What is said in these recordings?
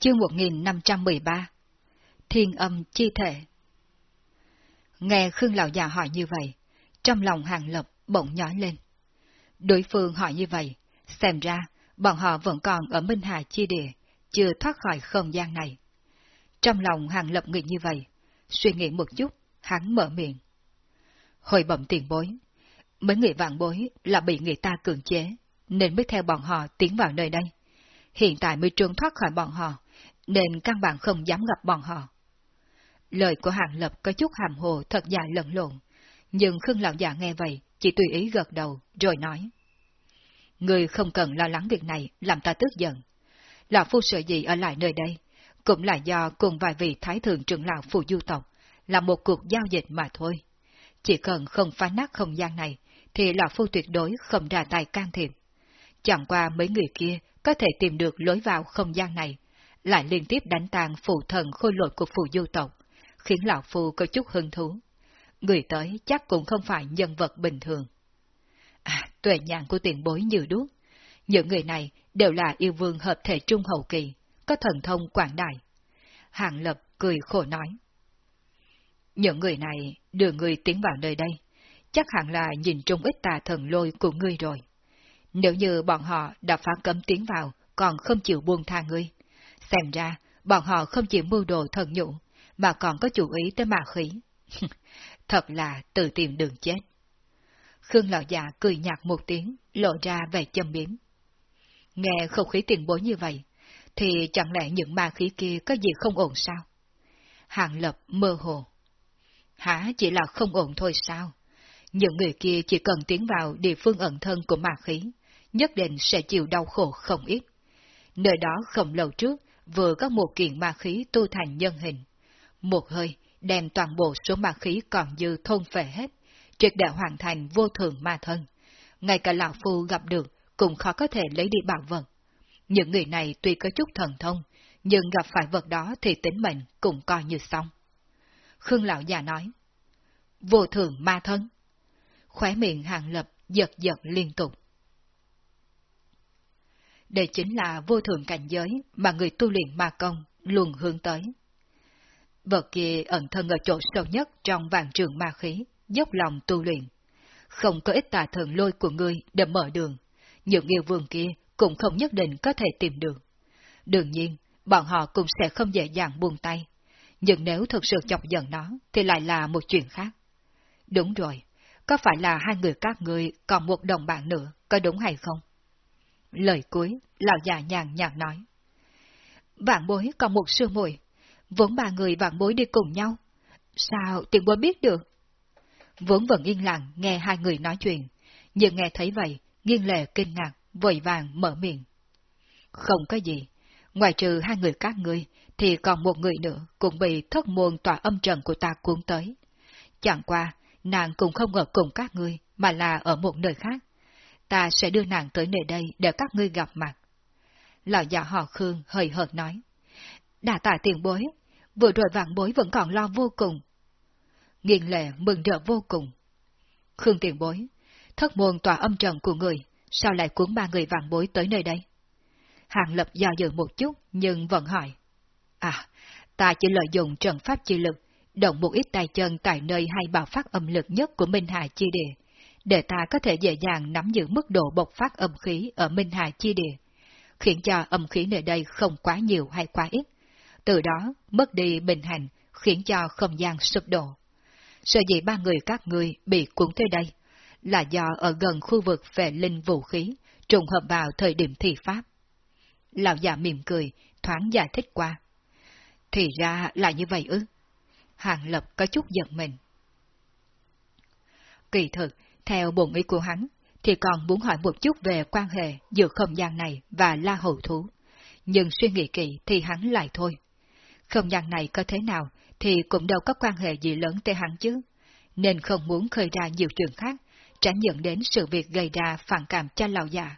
Chương 1513 Thiên âm chi thể Nghe Khương Lão già hỏi như vậy, trong lòng hàng lập bỗng nhói lên. Đối phương hỏi như vậy, xem ra bọn họ vẫn còn ở Minh Hà chi địa, chưa thoát khỏi không gian này. Trong lòng hàng lập nghĩ như vậy, suy nghĩ một chút, hắn mở miệng. Hồi bẩm tiền bối, mấy người vạn bối là bị người ta cường chế, nên mới theo bọn họ tiến vào nơi đây. Hiện tại mới trốn thoát khỏi bọn họ, nên căn bản không dám gặp bọn họ. Lời của Hàng Lập có chút hàm hồ thật dài lẫn lộn, nhưng Khương Lão già nghe vậy, chỉ tùy ý gật đầu, rồi nói. Người không cần lo lắng việc này, làm ta tức giận. Lão Phu sợ gì ở lại nơi đây, cũng là do cùng vài vị Thái Thượng trưởng lão Phù Du tộc, là một cuộc giao dịch mà thôi. Chỉ cần không phá nát không gian này, thì Lão Phu tuyệt đối không ra tay can thiệp. Chẳng qua mấy người kia có thể tìm được lối vào không gian này, lại liên tiếp đánh tàn phụ thần khôi lội của Phù Du tộc, khiến Lão Phu có chút hứng thú. Người tới chắc cũng không phải nhân vật bình thường. À, tuệ nhãn của tiền bối như đuốc. Những người này đều là yêu vương hợp thể trung hậu kỳ, có thần thông quảng đại. Hàng Lập cười khổ nói. Những người này đưa người tiến vào nơi đây, chắc hẳn là nhìn trung ít tà thần lôi của ngươi rồi. Nếu như bọn họ đã phá cấm tiến vào, còn không chịu buông tha ngươi, xem ra bọn họ không chỉ mưu đồ thần nhũ, mà còn có chủ ý tới ma khí. Thật là tự tìm đường chết. Khương lão già cười nhạt một tiếng, lộ ra vẻ châm biếm. Nghe không khí tiền bối như vậy, thì chẳng lẽ những ma khí kia có gì không ổn sao? Hàng lập mơ hồ. Hả chỉ là không ổn thôi sao? Những người kia chỉ cần tiến vào địa phương ẩn thân của ma khí, nhất định sẽ chịu đau khổ không ít. Nơi đó không lâu trước, vừa có một kiện ma khí tu thành nhân hình. Một hơi, đem toàn bộ số ma khí còn dư thôn phệ hết, triệt để hoàn thành vô thường ma thân. Ngay cả lão phu gặp được, cũng khó có thể lấy đi bảo vật. Những người này tuy có chút thần thông, nhưng gặp phải vật đó thì tính mệnh cũng coi như xong. Khương lão già nói, vô thường ma thân. Khóe miệng hàng lập giật giật liên tục. Đây chính là vô thường cảnh giới mà người tu luyện ma công luôn hướng tới. Vật kia ẩn thân ở chỗ sâu nhất trong vạn trường ma khí, dốc lòng tu luyện. Không có ít tà thần lôi của ngươi để mở đường, những yêu vương kia cũng không nhất định có thể tìm được. Đương nhiên, bọn họ cũng sẽ không dễ dàng buông tay. Nhưng nếu thực sự chọc giận nó, thì lại là một chuyện khác. Đúng rồi, có phải là hai người các ngươi còn một đồng bạn nữa, có đúng hay không? Lời cuối, lão già nhàn nhạt nói. Vạn bối còn một sư muội vốn ba người vạn bối đi cùng nhau. Sao tiền bối biết được? Vốn vẫn yên lặng nghe hai người nói chuyện, nhưng nghe thấy vậy, nghiêng lệ kinh ngạc, vội vàng mở miệng. Không có gì, ngoài trừ hai người các ngươi, thì còn một người nữa cũng bị thất môn tòa âm trần của ta cuốn tới. Chẳng qua, nàng cũng không ở cùng các ngươi, mà là ở một nơi khác. Ta sẽ đưa nàng tới nơi đây để các ngươi gặp mặt. Lão già họ Khương hơi hợt nói. đã tạ tiền bối, vừa rồi vạn bối vẫn còn lo vô cùng. Nghiền lệ mừng rỡ vô cùng. Khương tiền bối, thất môn tòa âm trần của người, sao lại cuốn ba người vạn bối tới nơi đây? Hàng lập do dự một chút, nhưng vẫn hỏi. À, ta chỉ lợi dụng trần pháp chi lực, động một ít tay chân tại nơi hay bạo phát âm lực nhất của Minh Hà chi địa, để ta có thể dễ dàng nắm giữ mức độ bộc phát âm khí ở Minh Hà chi địa, khiến cho âm khí nơi đây không quá nhiều hay quá ít, từ đó mất đi bình hành, khiến cho không gian sụp đổ. Sợ dĩ ba người các ngươi bị cuốn tới đây, là do ở gần khu vực về linh vũ khí, trùng hợp vào thời điểm thi pháp. Lão già mỉm cười, thoáng giải thích qua. Thì ra là như vậy ư. Hàng Lập có chút giận mình. Kỳ thực, theo bổn ý của hắn, thì còn muốn hỏi một chút về quan hệ giữa không gian này và la hậu thú. Nhưng suy nghĩ kỹ thì hắn lại thôi. Không gian này có thế nào thì cũng đâu có quan hệ gì lớn tới hắn chứ, nên không muốn khơi ra nhiều chuyện khác, tránh dẫn đến sự việc gây ra phản cảm cho lão già.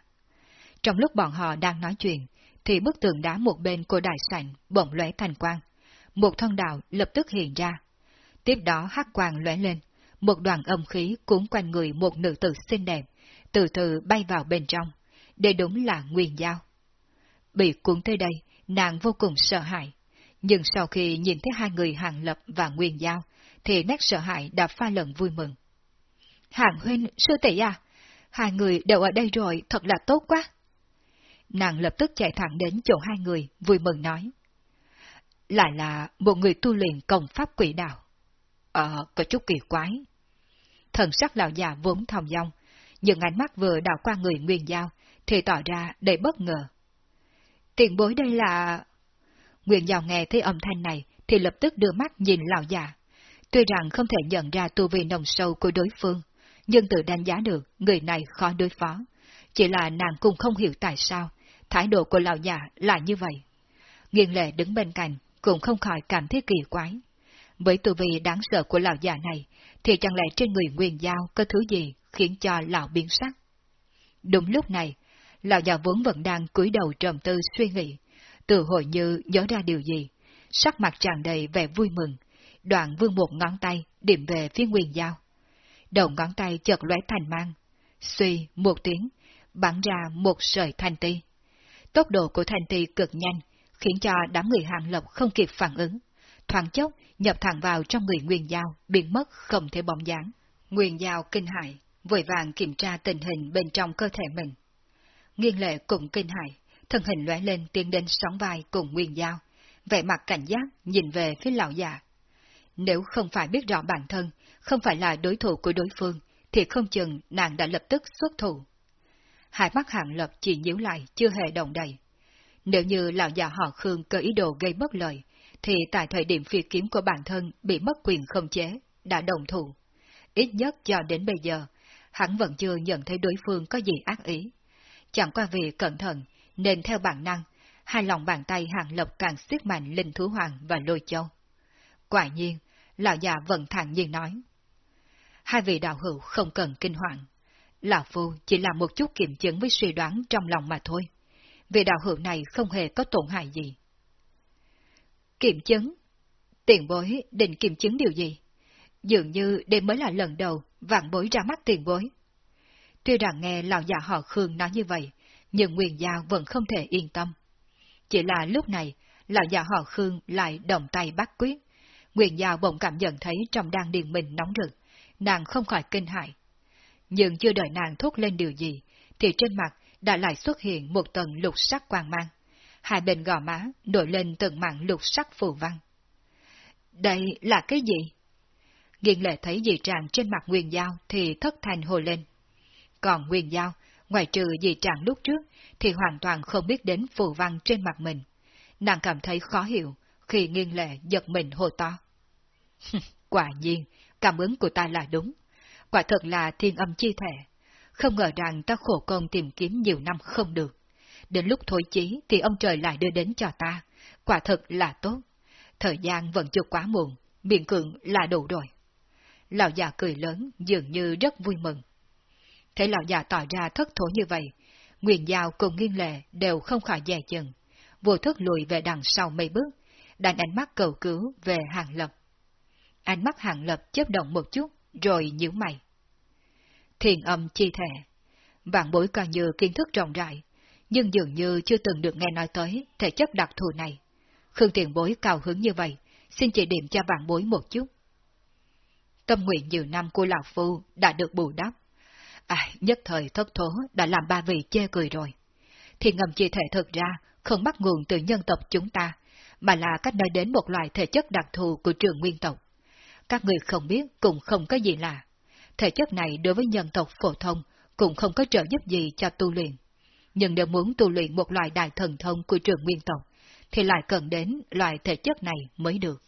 Trong lúc bọn họ đang nói chuyện, thì bức tường đá một bên của đại sảnh bỗng lóe thành quang. Một thân đạo lập tức hiện ra. Tiếp đó hắc quang lóe lên, một đoàn âm khí cuốn quanh người một nữ tử xinh đẹp, từ từ bay vào bên trong. Đây đúng là nguyên giao. Bị cuốn tới đây nàng vô cùng sợ hãi. Nhưng sau khi nhìn thấy hai người Hàng Lập và Nguyên Giao, thì nét sợ hãi đã pha lần vui mừng. Hàng huynh, sư tỷ à, hai người đều ở đây rồi, thật là tốt quá. Nàng lập tức chạy thẳng đến chỗ hai người, vui mừng nói. Lại là một người tu luyện công pháp quỷ đạo. Ờ, có chút kỳ quái. Thần sắc lão già vốn thòng dong, nhưng ánh mắt vừa đảo qua người Nguyên Giao, thì tỏ ra đầy bất ngờ. Tiền bối đây là... Nguyên Giao nghe thấy âm thanh này, thì lập tức đưa mắt nhìn lão già. Tuy rằng không thể nhận ra tu vi nồng sâu của đối phương, nhưng tự đánh giá được người này khó đối phó. Chỉ là nàng cũng không hiểu tại sao, thái độ của lão già là như vậy. Nghiên lệ đứng bên cạnh, cũng không khỏi cảm thấy kỳ quái. Với tu vi đáng sợ của lão già này, thì chẳng lẽ trên người nguyên giao có thứ gì khiến cho lão biến sắc? Đúng lúc này, lão già vốn vẫn đang cúi đầu trầm tư suy nghĩ, từ hồi như nhớ ra điều gì, sắc mặt tràn đầy vẻ vui mừng, đoạn vương một ngón tay điểm về phía nguyên giao. Đầu ngón tay chợt lóe thành mang, suy một tiếng, bắn ra một sợi thanh ti. Tốc độ của thanh ti cực nhanh, khiến cho đám người hàng lập không kịp phản ứng. Thoáng chốc, nhập thẳng vào trong người Nguyên Giao, biến mất không thể bóng dáng. Nguyên Giao kinh hại, vội vàng kiểm tra tình hình bên trong cơ thể mình. Nghiên lệ cũng kinh hại, thân hình lóe lên tiến đến sóng vai cùng Nguyên Giao, vẻ mặt cảnh giác nhìn về phía lão già. Nếu không phải biết rõ bản thân, không phải là đối thủ của đối phương, thì không chừng nàng đã lập tức xuất thủ. Hai mắt hạng lập chỉ nhíu lại, chưa hề động đậy. Nếu như lão già họ Khương có ý đồ gây bất lợi, thì tại thời điểm phi kiếm của bản thân bị mất quyền không chế, đã đồng thủ. Ít nhất cho đến bây giờ, hắn vẫn chưa nhận thấy đối phương có gì ác ý. Chẳng qua vì cẩn thận, nên theo bản năng, hai lòng bàn tay hàng lập càng siết mạnh linh thú hoàng và lôi châu. Quả nhiên, lão già vẫn thản nhiên nói. Hai vị đạo hữu không cần kinh hoàng. Lão Phu chỉ là một chút kiểm chứng với suy đoán trong lòng mà thôi. Vị đạo hữu này không hề có tổn hại gì. Kiểm chứng? Tiền bối định kiểm chứng điều gì? Dường như đây mới là lần đầu vạn bối ra mắt tiền bối. Tuy rằng nghe lão già họ Khương nói như vậy, nhưng Nguyên Giao vẫn không thể yên tâm. Chỉ là lúc này, lão già họ Khương lại động tay bắt quyết. Nguyên Giao bỗng cảm nhận thấy trong đan điền mình nóng rực, nàng không khỏi kinh hại. Nhưng chưa đợi nàng thốt lên điều gì, thì trên mặt đã lại xuất hiện một tầng lục sắc quang mang. Hai bên gò má nổi lên từng mảng lục sắc phù văn. Đây là cái gì? Nghiên lệ thấy dị trạng trên mặt Nguyên Giao thì thất thành hồ lên. Còn Nguyên Giao, ngoài trừ dị trạng lúc trước, thì hoàn toàn không biết đến phù văn trên mặt mình. Nàng cảm thấy khó hiểu khi nghiên lệ giật mình hồ to. Quả nhiên, cảm ứng của ta là đúng. Quả thật là thiên âm chi thể. Không ngờ rằng ta khổ công tìm kiếm nhiều năm không được. Đến lúc thôi chí thì ông trời lại đưa đến cho ta. Quả thật là tốt. Thời gian vẫn chưa quá muộn, miệng cường là đủ rồi. Lão già cười lớn, dường như rất vui mừng. Thấy lão già tỏ ra thất thố như vậy, Nguyên Giao cùng nghiêng lệ đều không khỏi dè chừng, vô thức lùi về đằng sau mấy bước, đành ánh mắt cầu cứu về hàng lập. Ánh mắt hàng lập chớp động một chút, rồi nhíu mày. Thiền âm chi thể. Vạn bối coi như kiến thức rộng rãi, nhưng dường như chưa từng được nghe nói tới thể chất đặc thù này. Khương tiền bối cao hứng như vậy, xin chỉ điểm cho vạn bối một chút. Tâm nguyện nhiều năm của Lão Phu đã được bù đắp. À, nhất thời thất thố đã làm ba vị chê cười rồi. Thì ngầm chi thể thực ra không bắt nguồn từ nhân tộc chúng ta, mà là cách nói đến một loại thể chất đặc thù của trường nguyên tộc. Các người không biết cũng không có gì lạ. Thể chất này đối với nhân tộc phổ thông cũng không có trợ giúp gì cho tu luyện. Nhưng nếu muốn tu luyện một loại đại thần thông của trường nguyên tộc, thì lại cần đến loại thể chất này mới được.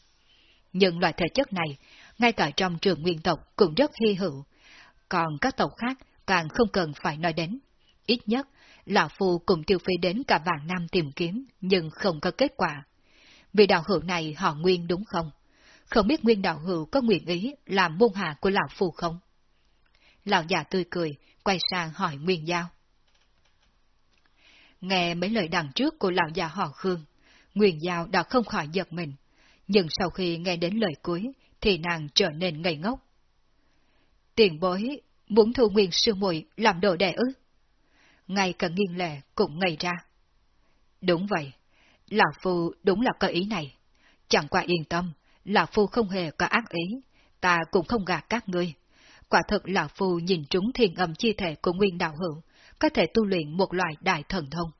Nhưng loại thể chất này, ngay cả trong trường nguyên tộc cũng rất hy hữu, còn các tộc khác càng không cần phải nói đến. Ít nhất, Lão Phu cùng tiêu phí đến cả vạn năm tìm kiếm, nhưng không có kết quả. Vì đạo hữu này họ nguyên đúng không? Không biết nguyên đạo hữu có nguyện ý làm môn hạ của Lão Phu không? Lão già tươi cười, quay sang hỏi Nguyên Giao. Nghe mấy lời đằng trước của lão già họ Khương, Nguyên Giao đã không khỏi giật mình, nhưng sau khi nghe đến lời cuối thì nàng trở nên ngây ngốc. Tiền bối, muốn thu nguyên sư muội làm đồ đệ ư? Ngay cả nghiên lệ cũng ngây ra. Đúng vậy, Lão Phu đúng là có ý này. Chẳng qua yên tâm, Lão Phu không hề có ác ý, ta cũng không gạt các ngươi. Quả thật Lão Phu nhìn trúng thiên âm chi thể của nguyên đạo hữu, có thể tu luyện một loại đại thần thông.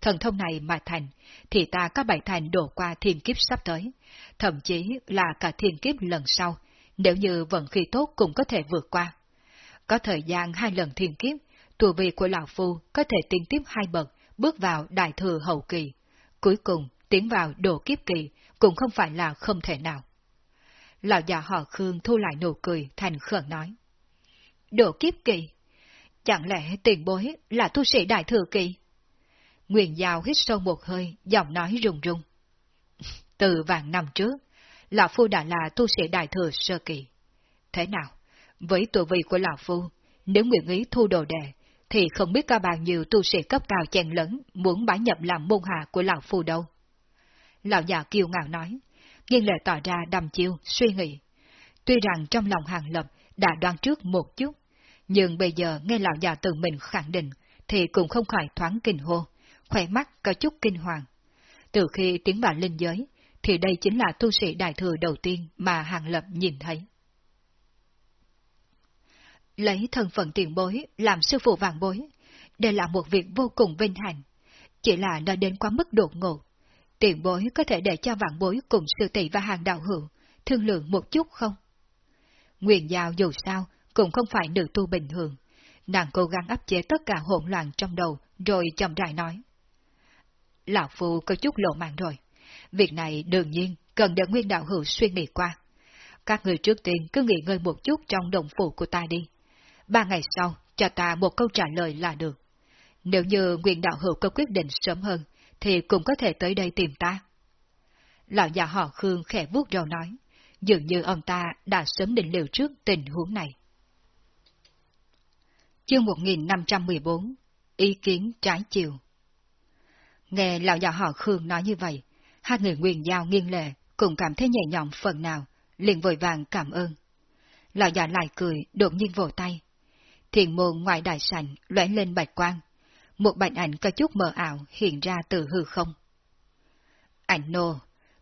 Thần thông này mà thành, thì ta có bảy thành đổ qua thiên kiếp sắp tới, thậm chí là cả thiên kiếp lần sau, nếu như vận khí tốt cũng có thể vượt qua. Có thời gian hai lần thiên kiếp, tù vị của Lão Phu có thể tiến tiếp hai bậc, bước vào đại thừa hậu kỳ. Cuối cùng, tiến vào độ kiếp kỳ cũng không phải là không thể nào. Lão già họ Khương thu lại nụ cười thành khẩn nói. Độ kiếp kỳ? Chẳng lẽ tiền bối là tu sĩ đại thừa kỳ? Nguyên Giao hít sâu một hơi, giọng nói rùng rung. Từ vàng năm trước, Lão Phu đã là tu sĩ đại thừa sơ kỳ. Thế nào? Với tuổi vị của Lão Phu, nếu nguyện ý thu đồ đệ, thì không biết có bao nhiêu tu sĩ cấp cao chèn lớn muốn bái nhập làm môn hạ của Lão Phu đâu. Lão già kiêu ngạo nói, nghiêng lệ tỏ ra đầm chiêu, suy nghĩ. Tuy rằng trong lòng hàng lập đã đoán trước một chút, nhưng bây giờ nghe lão già tự mình khẳng định, thì cũng không khỏi thoáng kinh hô, khỏe mắt có chút kinh hoàng. Từ khi tiến vào linh giới, thì đây chính là tu sĩ đại thừa đầu tiên mà hàng lập nhìn thấy. Lấy thân phận tiền bối làm sư phụ vàng bối, đây là một việc vô cùng vinh hạnh. Chỉ là nó đến quá mức đột ngột. Tiền bối có thể để cho vạn bối cùng sư tỷ và hàng đạo hữu thương lượng một chút không? Nguyện Giao dù sao cũng không phải nữ tu bình thường. Nàng cố gắng áp chế tất cả hỗn loạn trong đầu, rồi chậm rãi nói. Lão Phu có chút lộ mạng rồi. Việc này đương nhiên cần để nguyên đạo hữu suy nghĩ qua. Các người trước tiên cứ nghỉ ngơi một chút trong đồng phủ của ta đi. Ba ngày sau, cho ta một câu trả lời là được. Nếu như nguyên đạo hữu có quyết định sớm hơn, thì cũng có thể tới đây tìm ta. Lão già họ Khương khẽ vuốt râu nói, dường như ông ta đã sớm định liệu trước tình huống này. Chương 1514 Ý kiến trái chiều Nghe lão già họ Khương nói như vậy, hai người nguyên giao nghiêng lệ cũng cảm thấy nhẹ nhõm phần nào, liền vội vàng cảm ơn. Lão già lại cười, đột nhiên vỗ tay. Thiền môn ngoài đại sảnh lóe lên bạch quang. Một bạch ảnh có chút mờ ảo hiện ra từ hư không. Ảnh nô,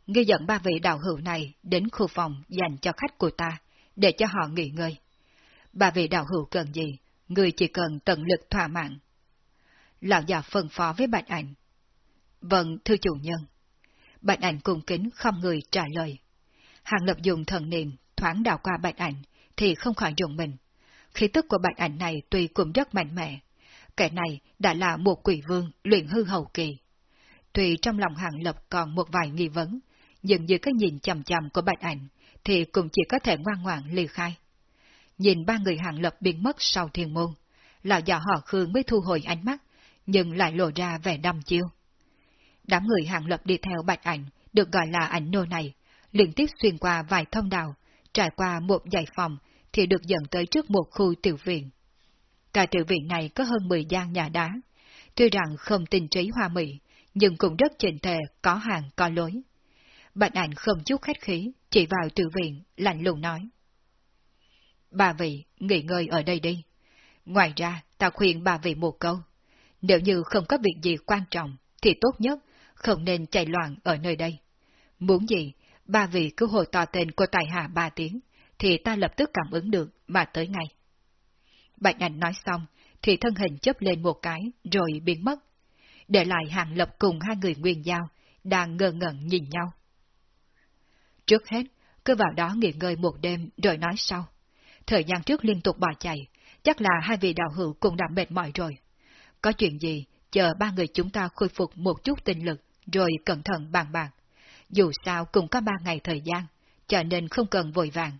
nghi dẫn ba vị đạo hữu này đến khu phòng dành cho khách của ta, để cho họ nghỉ ngơi. Ba vị đạo hữu cần gì, người chỉ cần tận lực thỏa mãn. Lão già phân phó với bạch ảnh. Vâng, thưa chủ nhân. Bạch ảnh cung kính không người trả lời. Hàng lập dùng thần niệm thoáng đào qua bạch ảnh, thì không khỏi dùng mình. Khí tức của bạch ảnh này tuy cũng rất mạnh mẽ. Kẻ này đã là một quỷ vương luyện hư hậu kỳ. Tuy trong lòng hàng lập còn một vài nghi vấn, nhưng dưới cái nhìn chầm chầm của bạch ảnh, thì cũng chỉ có thể ngoan ngoãn ly khai. Nhìn ba người hạng lập biến mất sau thiên môn, lão già họ Khương mới thu hồi ánh mắt, nhưng lại lộ ra vẻ đăm chiêu. Đám người hạng lập đi theo bạch ảnh, được gọi là ảnh nô này, liên tiếp xuyên qua vài thông đào trải qua một dãy phòng, thì được dẫn tới trước một khu tiểu viện. Cả tiểu viện này có hơn 10 gian nhà đá, tuy rằng không tinh trí hoa mỹ, nhưng cũng rất chỉnh tề, có hàng, có lối. Bạch ảnh không chút khách khí, chỉ vào tiểu viện, lạnh lùng nói. Bà vị, nghỉ ngơi ở đây đi. Ngoài ra, ta khuyên bà vị một câu. Nếu như không có việc gì quan trọng, thì tốt nhất không nên chạy loạn ở nơi đây. Muốn gì, bà vị cứ hồi tỏ tên của tài hạ ba tiếng, thì ta lập tức cảm ứng được mà tới ngay. Bạch ảnh nói xong, thì thân hình chấp lên một cái rồi biến mất, để lại hàng lập cùng hai người nguyên giao, đang ngơ ngẩn nhìn nhau. Trước hết, cứ vào đó nghỉ ngơi một đêm rồi nói sau. Thời gian trước liên tục bỏ chạy, chắc là hai vị đạo hữu cũng đã mệt mỏi rồi. Có chuyện gì, chờ ba người chúng ta khôi phục một chút tinh lực, rồi cẩn thận bàn bạc. Dù sao cũng có ba ngày thời gian, cho nên không cần vội vàng.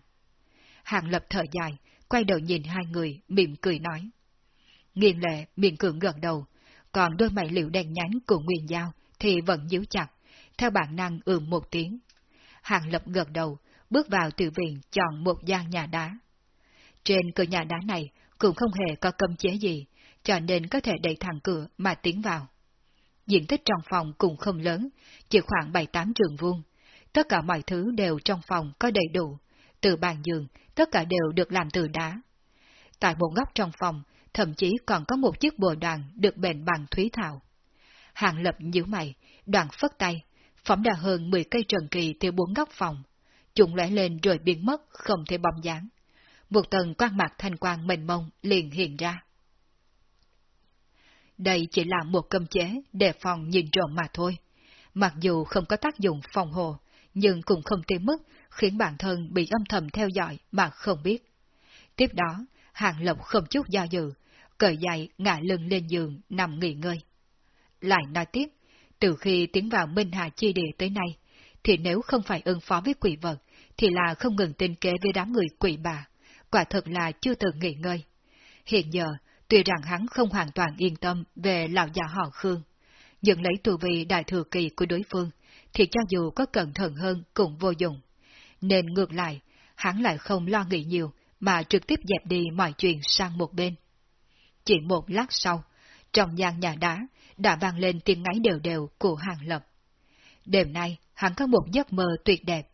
Hàng lập thở dài, quay đầu nhìn hai người, mỉm cười nói. Nghiên lệ miệng cường gật đầu, còn đôi mày liệu đen nhánh của Nguyên Giao thì vẫn díu chặt, theo bản năng ừm một tiếng. Hàng lập gật đầu, bước vào từ viện chọn một gian nhà đá. Trên cửa nhà đá này cũng không hề có cấm chế gì, cho nên có thể đẩy thẳng cửa mà tiến vào. Diện tích trong phòng cũng không lớn, chỉ khoảng 7-8 trường vuông. Tất cả mọi thứ đều trong phòng có đầy đủ, từ bàn giường, tất cả đều được làm từ đá. Tại một góc trong phòng, thậm chí còn có một chiếc bồ đoàn được bền bằng thúy thảo. Hàng lập nhíu mày, đoàn phất tay, phóng ra hơn 10 cây trần kỳ từ bốn góc phòng. Chúng lóe lên rồi biến mất, không thể bóng dáng. Một tầng quang mạc thanh quang mênh mông liền hiện ra. Đây chỉ là một cơm chế đề phòng nhìn trộm mà thôi. Mặc dù không có tác dụng phòng hộ, nhưng cũng không tới mức khiến bản thân bị âm thầm theo dõi mà không biết. Tiếp đó, Hàng Lộc không chút do dự, cởi dậy ngả lưng lên giường nằm nghỉ ngơi. Lại nói tiếp, từ khi tiến vào Minh Hà Chi Địa tới nay, thì nếu không phải ứng phó với quỷ vật, thì là không ngừng tinh kế với đám người quỷ bà, quả thật là chưa từng nghỉ ngơi. Hiện giờ, tuy rằng hắn không hoàn toàn yên tâm về lão già họ Khương, nhưng lấy tù vị đại thừa kỳ của đối phương, thì cho dù có cẩn thận hơn cũng vô dụng. Nên ngược lại, hắn lại không lo nghĩ nhiều, mà trực tiếp dẹp đi mọi chuyện sang một bên. Chỉ một lát sau, trong gian nhà đá đã vang lên tiếng ngáy đều đều của hàng lập. Đêm nay, hắn có một giấc mơ tuyệt đẹp,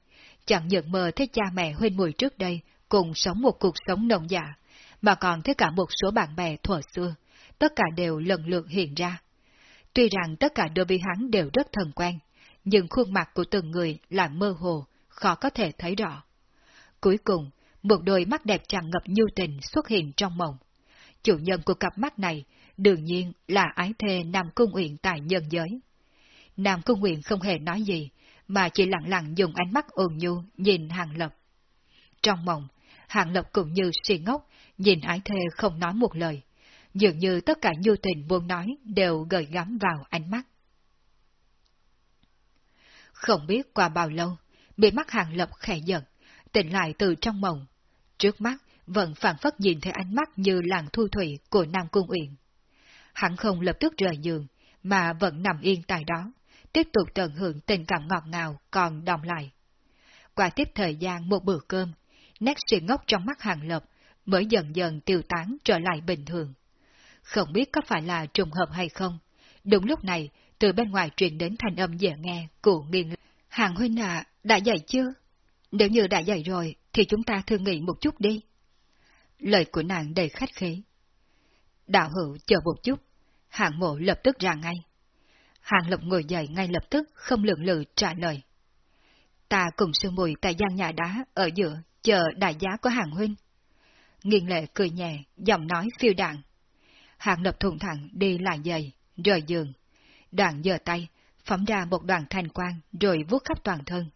chẳng những mơ thấy cha mẹ huynh mùi trước đây cùng sống một cuộc sống nồng dạ, mà còn thấy cả một số bạn bè thuở xưa, tất cả đều lần lượt hiện ra. Tuy rằng tất cả đối với hắn đều rất thần quen, nhưng khuôn mặt của từng người là mơ hồ, khó có thể thấy rõ. Cuối cùng, một đôi mắt đẹp tràn ngập nhu tình xuất hiện trong mộng. Chủ nhân của cặp mắt này đương nhiên là ái thê Nam Cung Uyển tại nhân giới. Nam Cung Uyển không hề nói gì, mà chỉ lặng lặng dùng ánh mắt ồn nhu nhìn Hàng Lập. Trong mộng, Hạng Lập cũng như si ngốc, nhìn ái thê không nói một lời, dường như tất cả nhu tình muốn nói đều gợi gắm vào ánh mắt. Không biết qua bao lâu, bị mắt Hàng Lập khẽ giận, tỉnh lại từ trong mộng. Trước mắt vẫn phản phất nhìn thấy ánh mắt như làng thu thủy của Nam Cung Uyển. Hắn không lập tức rời giường, mà vẫn nằm yên tại đó, tiếp tục tận hưởng tình cảm ngọt ngào còn đồng lại. Qua tiếp thời gian một bữa cơm, nét si ngốc trong mắt hàng lập mới dần dần tiêu tán trở lại bình thường. Không biết có phải là trùng hợp hay không, đúng lúc này, từ bên ngoài truyền đến thanh âm dễ nghe của nghiêng. Hàng huynh à, đã dậy chưa? Nếu như đã dậy rồi, thì chúng ta thương nghị một chút đi. Lời của nàng đầy khách khí. Đạo hữu chờ một chút, hạng mộ lập tức ra ngay. Hàng lộc ngồi dậy ngay lập tức, không lượng lự trả lời. Ta cùng sư mùi tại gian nhà đá ở giữa, chờ đại giá của hàng huynh. Nghiên lệ cười nhẹ, giọng nói phiêu đạn. Hàng lập thùng thẳng đi lại giày, rời giường. Đoạn giơ tay, phóng ra một đoàn thanh quang rồi vuốt khắp toàn thân.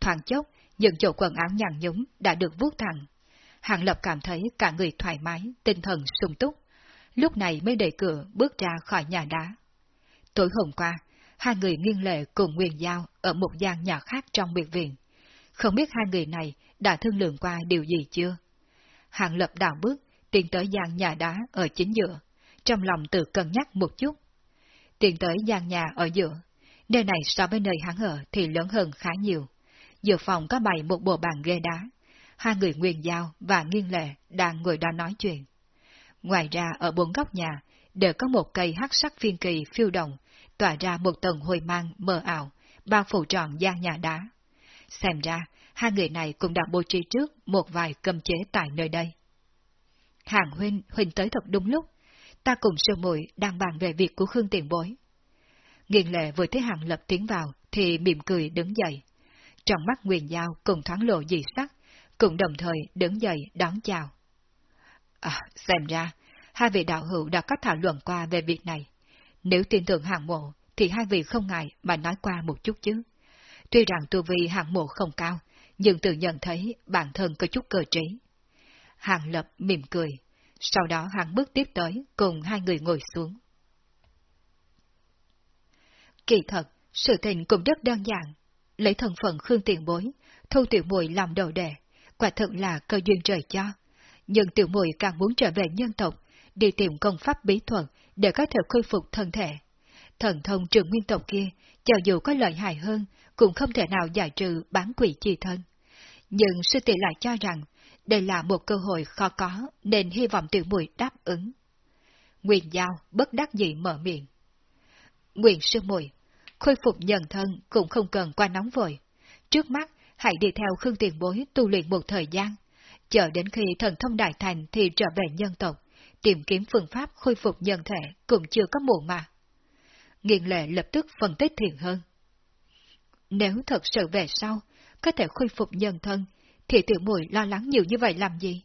Thoảng chốc, những chỗ quần áo nhằn nhúng đã được vuốt thẳng. Hàng Lập cảm thấy cả người thoải mái, tinh thần sung túc. Lúc này mới đẩy cửa bước ra khỏi nhà đá. Tối hôm qua, hai người nghiêng lệ cùng Nguyên Giao ở một gian nhà khác trong biệt viện. Không biết hai người này đã thương lượng qua điều gì chưa? Hàng Lập đảo bước, tiến tới gian nhà đá ở chính giữa, trong lòng tự cân nhắc một chút. Tiến tới gian nhà ở giữa, nơi này so với nơi hắn ở thì lớn hơn khá nhiều. Giữa phòng có bày một bộ bàn ghê đá, hai người Nguyên Giao và Nghiên Lệ đang ngồi đó nói chuyện. Ngoài ra ở bốn góc nhà đều có một cây hắc sắc phiên kỳ phiêu động, tỏa ra một tầng hồi mang mờ ảo, bao phủ tròn gian nhà đá. Xem ra, hai người này cũng đã bố trí trước một vài cầm chế tại nơi đây. Hàng huynh, huynh tới thật đúng lúc. Ta cùng sư muội đang bàn về việc của Khương Tiền Bối. Nghiền lệ vừa thấy hàng lập tiến vào, thì mỉm cười đứng dậy. Trong mắt Nguyên Giao cùng thoáng lộ dị sắc, cũng đồng thời đứng dậy đón chào. À, xem ra, hai vị đạo hữu đã có thảo luận qua về việc này. Nếu tin tưởng hạng mộ, thì hai vị không ngại mà nói qua một chút chứ. Tuy rằng tu vi hạng mộ không cao, nhưng tự nhận thấy bản thân có chút cơ trí. Hàng lập mỉm cười, sau đó hắn bước tiếp tới cùng hai người ngồi xuống. Kỳ thật, sự tình cũng rất đơn giản. Lấy thân phận Khương Tiền Bối, thu tiểu mùi làm đầu đề, quả thật là cơ duyên trời cho. Nhưng tiểu mùi càng muốn trở về nhân tộc, đi tìm công pháp bí thuật để có thể khôi phục thân thể. Thần thông trường nguyên tộc kia, cho dù có lợi hại hơn, cũng không thể nào giải trừ bán quỷ chi thân. Nhưng sư tỷ lại cho rằng, đây là một cơ hội khó có, nên hy vọng tiểu muội đáp ứng. Nguyên Giao bất đắc dĩ mở miệng. Nguyện sư muội khôi phục nhân thân cũng không cần qua nóng vội. Trước mắt, hãy đi theo Khương Tiền Bối tu luyện một thời gian, chờ đến khi thần thông đại thành thì trở về nhân tộc, tìm kiếm phương pháp khôi phục nhân thể cũng chưa có muộn mà. Nghiền lệ lập tức phân tích thiện hơn. Nếu thật sự về sau, có thể khôi phục nhân thân, thì tiểu muội lo lắng nhiều như vậy làm gì?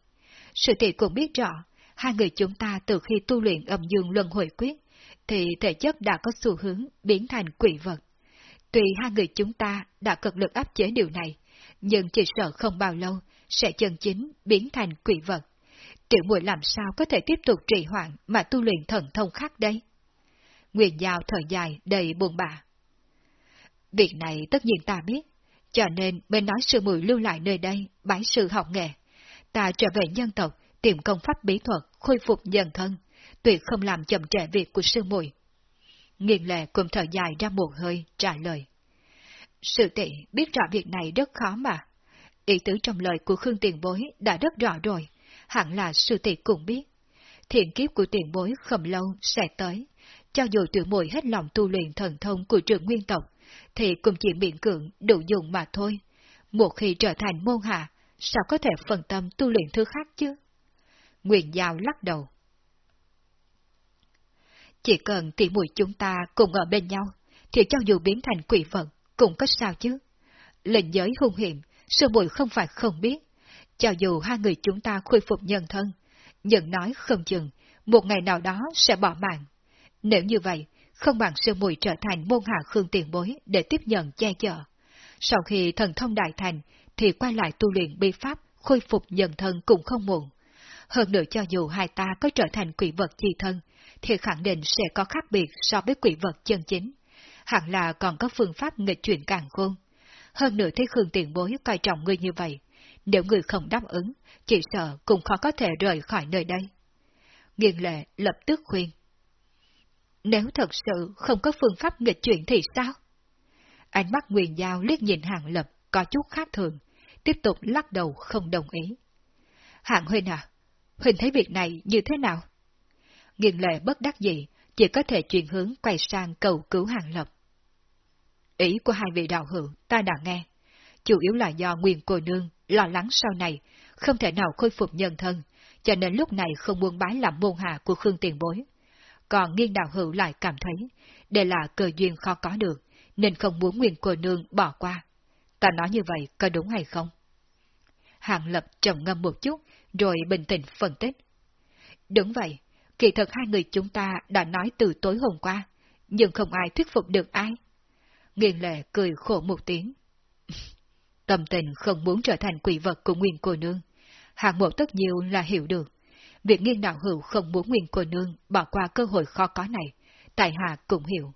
Sự tỷ cũng biết rõ, hai người chúng ta từ khi tu luyện âm dương luân hồi quyết, thì thể chất đã có xu hướng biến thành quỷ vật. Tuy hai người chúng ta đã cực lực áp chế điều này, nhưng chỉ sợ không bao lâu sẽ chân chính biến thành quỷ vật. Tiểu muội làm sao có thể tiếp tục trì hoãn mà tu luyện thần thông khác đấy? Nguyên Giao thở dài đầy buồn bã. Việc này tất nhiên ta biết, cho nên bên nói sư muội lưu lại nơi đây, bái sư học nghề. Ta trở về nhân tộc, tìm công pháp bí thuật, khôi phục nhân thân, tuyệt không làm chậm trễ việc của sư muội. Nghiền lệ cùng thở dài ra một hơi, trả lời. sư tỷ biết rõ việc này rất khó mà. Ý tứ trong lời của Khương Tiền Bối đã rất rõ rồi, hẳn là sư tỷ cũng biết. Thiện kiếp của tiền bối không lâu sẽ tới, cho dù tiểu muội hết lòng tu luyện thần thông của trường nguyên tộc, thì cũng chỉ miễn cưỡng đủ dùng mà thôi. Một khi trở thành môn hạ, sao có thể phần tâm tu luyện thứ khác chứ? Nguyện Giao lắc đầu. Chỉ cần tỷ muội chúng ta cùng ở bên nhau, thì cho dù biến thành quỷ vật cũng có sao chứ. Lệnh giới hung hiểm, sư muội không phải không biết. Cho dù hai người chúng ta khôi phục nhân thân, nhận nói không chừng, một ngày nào đó sẽ bỏ mạng. Nếu như vậy, không bằng sư muội trở thành môn hạ khương tiền bối để tiếp nhận che chở. Sau khi thần thông đại thành, thì quay lại tu luyện bi pháp, khôi phục nhân thân cũng không muộn. Hơn nữa cho dù hai ta có trở thành quỷ vật chi thân, thì khẳng định sẽ có khác biệt so với quỷ vật chân chính. Hẳn là còn có phương pháp nghịch chuyển càng khôn. Hơn nữa thấy Khương tiền bối coi trọng người như vậy, nếu người không đáp ứng, chỉ sợ cũng khó có thể rời khỏi nơi đây. Nghiên lệ lập tức khuyên. Nếu thật sự không có phương pháp nghịch chuyển thì sao? Ánh mắt Nguyên Giao liếc nhìn Hàng Lập có chút khác thường, tiếp tục lắc đầu không đồng ý. Hạng Huynh à, Huynh thấy việc này như thế nào? nghiền lệ bất đắc dĩ, chỉ có thể chuyển hướng quay sang cầu cứu Hàng Lập. Ý của hai vị đạo hữu ta đã nghe, chủ yếu là do Nguyên Cô Nương lo lắng sau này, không thể nào khôi phục nhân thân, cho nên lúc này không muốn bái làm môn hạ của Khương Tiền Bối. Còn nghiên đạo hữu lại cảm thấy, đây là cơ duyên khó có được, nên không muốn Nguyên Cô Nương bỏ qua. Ta nói như vậy có đúng hay không? Hạng Lập trầm ngâm một chút, rồi bình tĩnh phân tích. Đúng vậy, kỳ thật hai người chúng ta đã nói từ tối hôm qua, nhưng không ai thuyết phục được ai. Nghiên lệ cười khổ một tiếng. Tâm tình không muốn trở thành quỷ vật của Nguyên Cô Nương. Hạng một tất nhiều là hiểu được. Việc nghiêng đạo hữu không muốn Nguyên Cô Nương bỏ qua cơ hội khó có này, tại hạ cũng hiểu.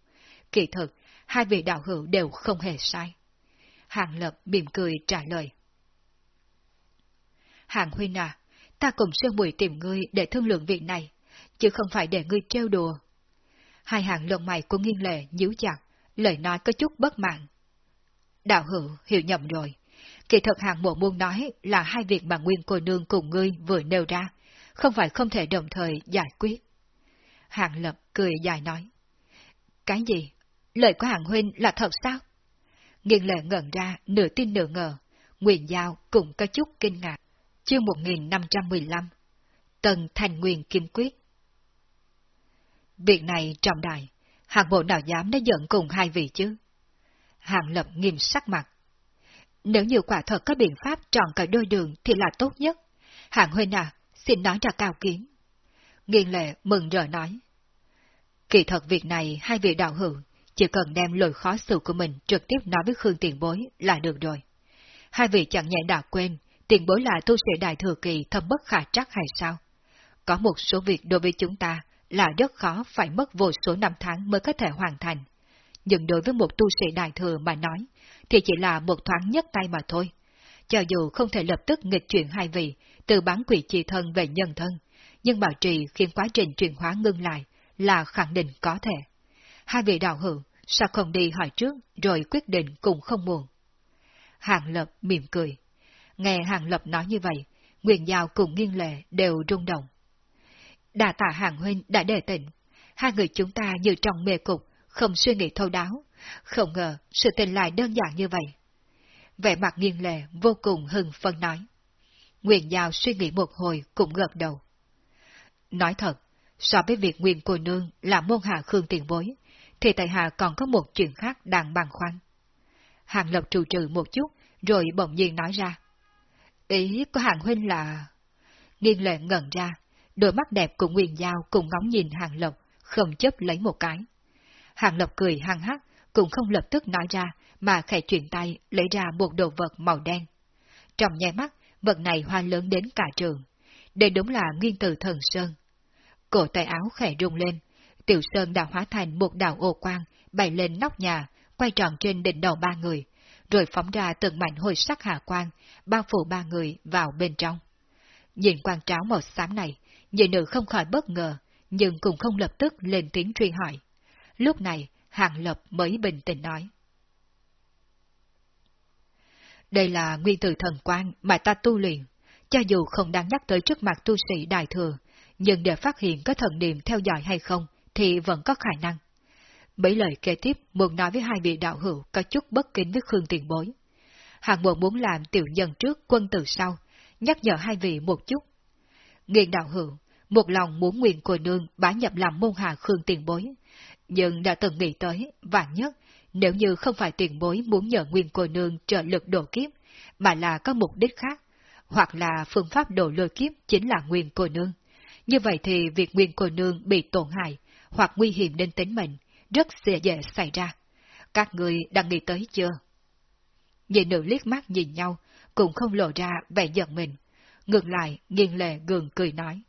Kỳ thực, hai vị đạo hữu đều không hề sai. Hàng Lập mỉm cười trả lời. Hàng Huynh à, ta cùng Sơn Bùi tìm ngươi để thương lượng việc này, chứ không phải để ngươi trêu đùa. Hai hàng lông mày của nghiêng lệ nhíu chặt, lời nói có chút bất mãn. Đạo hữu hiểu nhầm rồi. Kỳ thật hàng mộ muôn nói là hai việc mà Nguyên cô nương cùng ngươi vừa nêu ra, không phải không thể đồng thời giải quyết. Hạng lập cười dài nói. Cái gì? Lời của hàng huynh là thật sao? Nghiên lệ ngẩn ra, nửa tin nửa ngờ. Nguyện Giao cũng có chút kinh ngạc. Chương 1515 Tần Thành Nguyên Kim Quyết Việc này trọng đại, hạng bộ nào dám nói giận cùng hai vị chứ? Hạng lập nghiêm sắc mặt. Nếu như quả thật có biện pháp tròn cả đôi đường thì là tốt nhất. Hạng huynh à, xin nói ra cao kiến. Nghiên lệ mừng rỡ nói. Kỳ thật việc này hai vị đạo hữu chỉ cần đem lời khó xử của mình trực tiếp nói với Khương Tiền Bối là được rồi. Hai vị chẳng nhẽ đã quên, Tiền Bối là tu sĩ đại thừa kỳ thâm bất khả trắc hay sao? Có một số việc đối với chúng ta là rất khó phải mất vô số năm tháng mới có thể hoàn thành. Nhưng đối với một tu sĩ đại thừa mà nói, thì chỉ là một thoáng nhất tay mà thôi. Cho dù không thể lập tức nghịch chuyển hai vị, từ bán quỷ chi thân về nhân thân, nhưng bảo trì khiến quá trình chuyển hóa ngưng lại là khẳng định có thể. Hai vị đạo hữu, sao không đi hỏi trước rồi quyết định cũng không muộn. Hàng Lập mỉm cười. Nghe Hàng Lập nói như vậy, Nguyên Giao cùng nghiêng lệ đều rung động. Đà tạ Hàng Huynh đã đề tỉnh, hai người chúng ta như trong mê cục, không suy nghĩ thâu đáo, không ngờ sự tình lại đơn giản như vậy. Vẻ mặt nghiêng lệ vô cùng hừng phân nói. Nguyên Giao suy nghĩ một hồi cũng gật đầu. Nói thật, so với việc Nguyên Cô Nương là môn hạ Khương Tiền Bối, thì tại hạ còn có một chuyện khác đang bàn khoăn. Hàng Lập trù trừ một chút, rồi bỗng nhiên nói ra. Ý của Hàng Huynh là... Nghiên lệ ngẩn ra, đôi mắt đẹp của Nguyên Giao cùng ngóng nhìn Hàng Lập, không chấp lấy một cái. Hàng Lập cười hăng hắc, cũng không lập tức nói ra, mà khẽ chuyển tay lấy ra một đồ vật màu đen. Trong nháy mắt, vật này hoa lớn đến cả trường. Đây đúng là nguyên tử thần sơn. Cổ tay áo khẽ rung lên, tiểu sơn đã hóa thành một đạo ô quang, bay lên nóc nhà, quay tròn trên đỉnh đầu ba người, rồi phóng ra từng mảnh hồi sắc hạ quang, bao phủ ba người vào bên trong. Nhìn quang tráo màu xám này, nhị nữ không khỏi bất ngờ, nhưng cũng không lập tức lên tiếng truy hỏi. Lúc này, Hàng Lập mới bình tĩnh nói. Đây là nguyên tử thần quan mà ta tu luyện, cho dù không đáng nhắc tới trước mặt tu sĩ đại thừa, nhưng để phát hiện có thần niệm theo dõi hay không, thì vẫn có khả năng. Mấy lời kế tiếp muốn nói với hai vị đạo hữu có chút bất kính với Khương Tiền Bối. Hàng bộ muốn làm tiểu nhân trước quân từ sau, nhắc nhở hai vị một chút. Nghiện đạo hữu, một lòng muốn nguyện cô nương bá nhập làm môn hạ Khương Tiền Bối, nhưng đã từng nghĩ tới, vạn nhất, nếu như không phải tiền bối muốn nhờ nguyên cô nương trợ lực độ kiếp, mà là có mục đích khác, hoặc là phương pháp độ lôi kiếp chính là nguyên cô nương. Như vậy thì việc nguyên cô nương bị tổn hại, hoặc nguy hiểm đến tính mệnh, rất dễ dễ xảy ra. Các người đã nghĩ tới chưa? Nhị nữ liếc mắt nhìn nhau, cũng không lộ ra vẻ giận mình. Ngược lại, nghiêng lệ gường cười nói.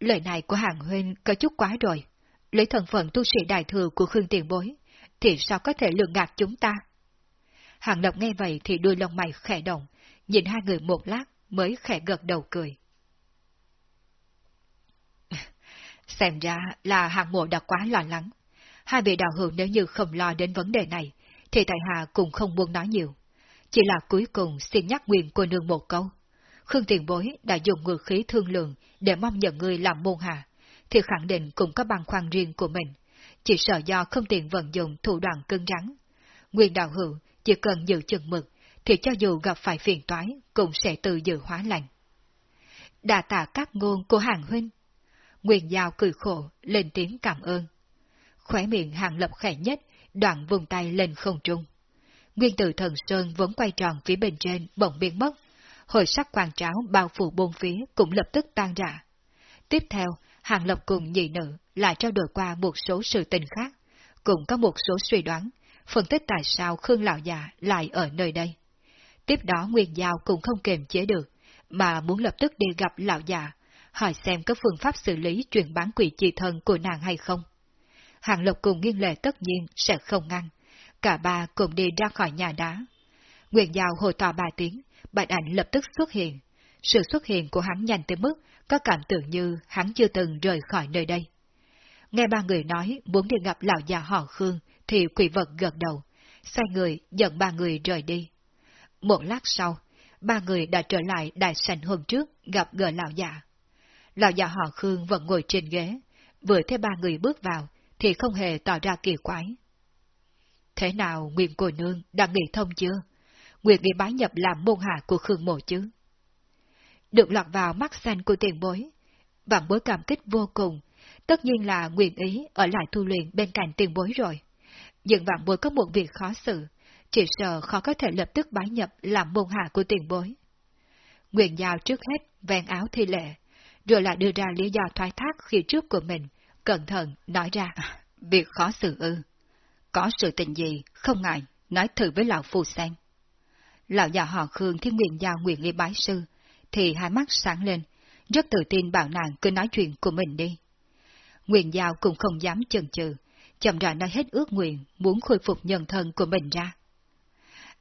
Lời này của hàng huynh có chút quá rồi. Lấy thân phận tu sĩ đại thừa của Khương Tiền Bối, thì sao có thể lường gạt chúng ta? Hàng Lập nghe vậy thì đuôi lông mày khẽ động, nhìn hai người một lát mới khẽ gật đầu cười. Xem ra là hàng mộ đã quá lo lắng. Hai vị đạo hữu nếu như không lo đến vấn đề này, thì tại hạ cũng không muốn nói nhiều. Chỉ là cuối cùng xin nhắc nguyện cô nương một câu. Khương Tiền Bối đã dùng ngược khí thương lượng để mong nhận người làm môn hạ, thì khẳng định cũng có băn khoăn riêng của mình, chỉ sợ do không tiện vận dụng thủ đoạn cứng rắn. Nguyên đạo hữu chỉ cần giữ chừng mực, thì cho dù gặp phải phiền toái cũng sẽ từ dự hóa lành. Đà tạ các ngôn của hàng huynh. Nguyên Giao cười khổ, lên tiếng cảm ơn. Khóe miệng hàng lập khẽ nhất, đoạn vùng tay lên không trung. Nguyên tử thần sơn vốn quay tròn phía bên trên bỗng biến mất, hồi sắc quang tráo bao phủ bốn phía cũng lập tức tan rã. Tiếp theo, Hàng Lập cùng nhị nữ lại trao đổi qua một số sự tình khác, cũng có một số suy đoán, phân tích tại sao Khương Lão Già lại ở nơi đây. Tiếp đó Nguyên Giao cũng không kiềm chế được, mà muốn lập tức đi gặp Lão Già, hỏi xem có phương pháp xử lý chuyện bán quỷ chi thân của nàng hay không. Hàng Lộc cùng nghiêng lệ tất nhiên sẽ không ngăn, cả ba cùng đi ra khỏi nhà đá. Nguyên Giao hồi tỏ ba tiếng, bạch ảnh lập tức xuất hiện. Sự xuất hiện của hắn nhanh tới mức có cảm tưởng như hắn chưa từng rời khỏi nơi đây. Nghe ba người nói muốn đi gặp lão già họ Khương, thì quỷ vật gật đầu, xoay người dẫn ba người rời đi. Một lát sau, ba người đã trở lại đại sảnh hôm trước gặp gỡ lão già. Lão già họ Khương vẫn ngồi trên ghế, vừa thấy ba người bước vào thì không hề tỏ ra kỳ quái. Thế nào Nguyên Cô Nương đã nghĩ thông chưa? Nguyện bị bái nhập làm môn hạ của Khương Mộ chứ? được lọt vào mắt xanh của tiền bối. Vạn bối cảm kích vô cùng, tất nhiên là nguyện ý ở lại tu luyện bên cạnh tiền bối rồi. Dựng vạn bối có một việc khó xử, chỉ sợ khó có thể lập tức bái nhập làm môn hạ của tiền bối. Nguyện giao trước hết vén áo thi lệ, rồi lại đưa ra lý do thoái thác khi trước của mình, cẩn thận nói ra, à, việc khó xử ư. Có sự tình gì, không ngại, nói thử với lão phù xem. Lão già họ Khương thiên nguyện giao nguyện nghi bái sư, thì hai mắt sáng lên, rất tự tin bảo nàng cứ nói chuyện của mình đi. Nguyện Giao cũng không dám chần chừ, chậm rãi nói hết ước nguyện muốn khôi phục nhân thân của mình ra.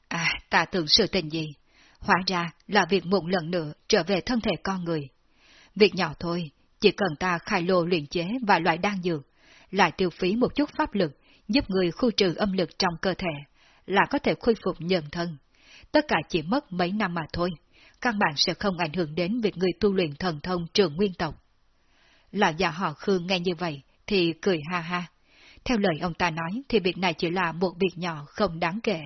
À, ta tưởng sự tình gì? Hóa ra là việc một lần nữa trở về thân thể con người. Việc nhỏ thôi, chỉ cần ta khai lô luyện chế và loại đan dược, lại tiêu phí một chút pháp lực, giúp người khu trừ âm lực trong cơ thể, là có thể khôi phục nhân thân. Tất cả chỉ mất mấy năm mà thôi căn bản sẽ không ảnh hưởng đến việc người tu luyện thần thông trường nguyên tộc. Lão già họ Khương nghe như vậy, thì cười ha ha. Theo lời ông ta nói thì việc này chỉ là một việc nhỏ không đáng kể.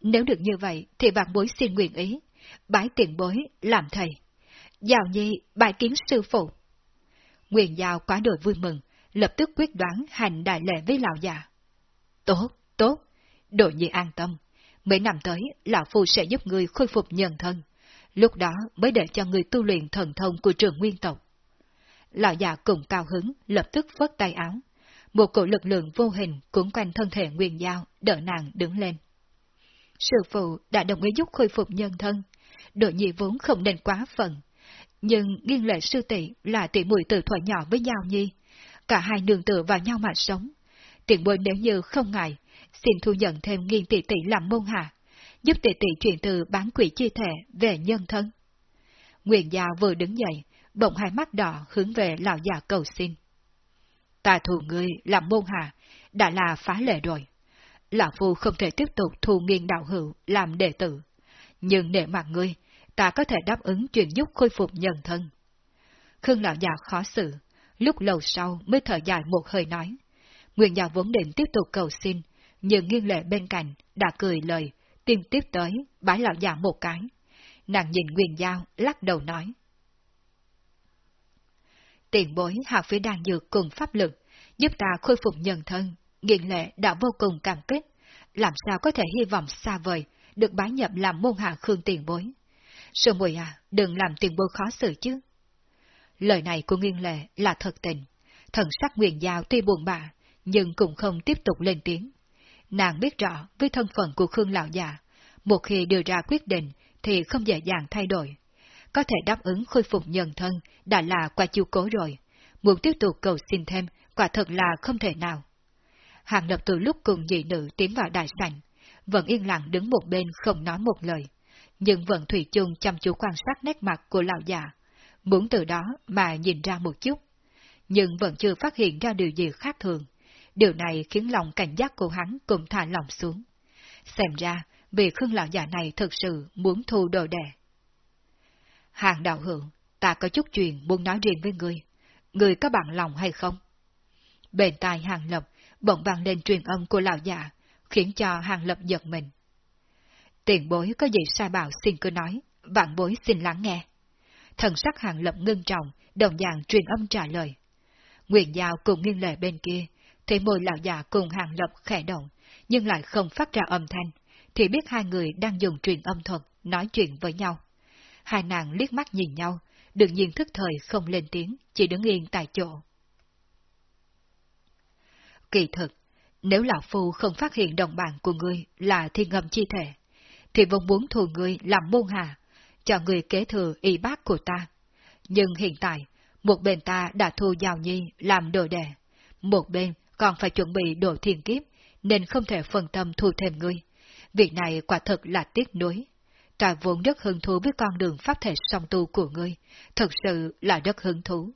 Nếu được như vậy thì vạn bối xin nguyện ý, bái tiền bối làm thầy. Giàu nhi, bài kiến sư phụ. Nguyện giao quá đổi vui mừng, lập tức quyết đoán hành đại lệ với lão già. Tốt, tốt, đội nhi an tâm. Mấy năm tới, lão phu sẽ giúp ngươi khôi phục nhân thân. Lúc đó mới để cho ngươi tu luyện thần thông của trường nguyên tộc. Lão già cùng cao hứng, lập tức phất tay áo. Một cổ lực lượng vô hình cuốn quanh thân thể nguyên giao, đỡ nàng đứng lên. Sư phụ đã đồng ý giúp khôi phục nhân thân. Đội nhị vốn không nên quá phần. Nhưng nghiêng lệ sư tỷ là tỷ muội từ thuở nhỏ với nhau nhi. Cả hai nương tựa vào nhau mà sống. Tiền bối nếu như không ngại, xin thu nhận thêm nghiên tỷ tỷ làm môn hạ, giúp tỷ tỷ chuyển từ bán quỷ chi thể về nhân thân. Nguyện Giao vừa đứng dậy, bỗng hai mắt đỏ hướng về lão già cầu xin. Ta thù ngươi làm môn hạ, đã là phá lệ rồi. Lão Phu không thể tiếp tục thu nghiên đạo hữu làm đệ tử. Nhưng để mặt ngươi, ta có thể đáp ứng chuyện giúp khôi phục nhân thân. Khương lão già khó xử, lúc lâu sau mới thở dài một hơi nói. Nguyên già vốn định tiếp tục cầu xin, nhưng nghiêng lệ bên cạnh đã cười lời, tìm tiếp tới, bái lão già một cái. Nàng nhìn Nguyên Giao, lắc đầu nói. Tiền bối học phía đang dược cùng pháp lực, giúp ta khôi phục nhân thân, nghiện lệ đã vô cùng cảm kích, làm sao có thể hy vọng xa vời, được bái nhập làm môn hạ khương tiền bối. Sư muội à, đừng làm tiền bối khó xử chứ. Lời này của nghiên Lệ là thật tình. Thần sắc nguyện Giao tuy buồn bã, nhưng cũng không tiếp tục lên tiếng. Nàng biết rõ với thân phận của Khương Lão già, một khi đưa ra quyết định thì không dễ dàng thay đổi. Có thể đáp ứng khôi phục nhân thân đã là qua chiêu cố rồi, muốn tiếp tục cầu xin thêm quả thật là không thể nào. Hàng lập từ lúc cùng dị nữ tiến vào đại sảnh, vẫn yên lặng đứng một bên không nói một lời, nhưng vẫn thủy chung chăm chú quan sát nét mặt của lão già, muốn từ đó mà nhìn ra một chút, nhưng vẫn chưa phát hiện ra điều gì khác thường. Điều này khiến lòng cảnh giác của hắn cũng thả lòng xuống. Xem ra, vì khương lão già này thực sự muốn thu đồ đệ. Hàng đạo hữu, ta có chút chuyện muốn nói riêng với ngươi. Ngươi có bằng lòng hay không? Bên tai hàng lập bỗng vang lên truyền âm của lão già, khiến cho hàng lập giật mình. Tiền bối có gì sai bảo xin cứ nói, vạn bối xin lắng nghe. Thần sắc hàng lập ngưng trọng, đồng dạng truyền âm trả lời. Nguyện Giao cùng nghiêng lệ bên kia, thấy môi lão già cùng hàng lập khẽ động, nhưng lại không phát ra âm thanh, thì biết hai người đang dùng truyền âm thuật nói chuyện với nhau. Hai nàng liếc mắt nhìn nhau, đương nhiên thức thời không lên tiếng, chỉ đứng yên tại chỗ. Kỳ thực, nếu lão phu không phát hiện đồng bạn của ngươi là thiên ngầm chi thể, thì vẫn muốn thù ngươi làm môn hạ, cho người kế thừa y bác của ta. Nhưng hiện tại, một bên ta đã thu Giao Nhi làm đồ đệ, một bên còn phải chuẩn bị đồ thiên kiếp, nên không thể phân tâm thu thêm ngươi. Việc này quả thật là tiếc nuối. Ta vốn rất hứng thú với con đường pháp thể song tu của ngươi, thật sự là rất hứng thú.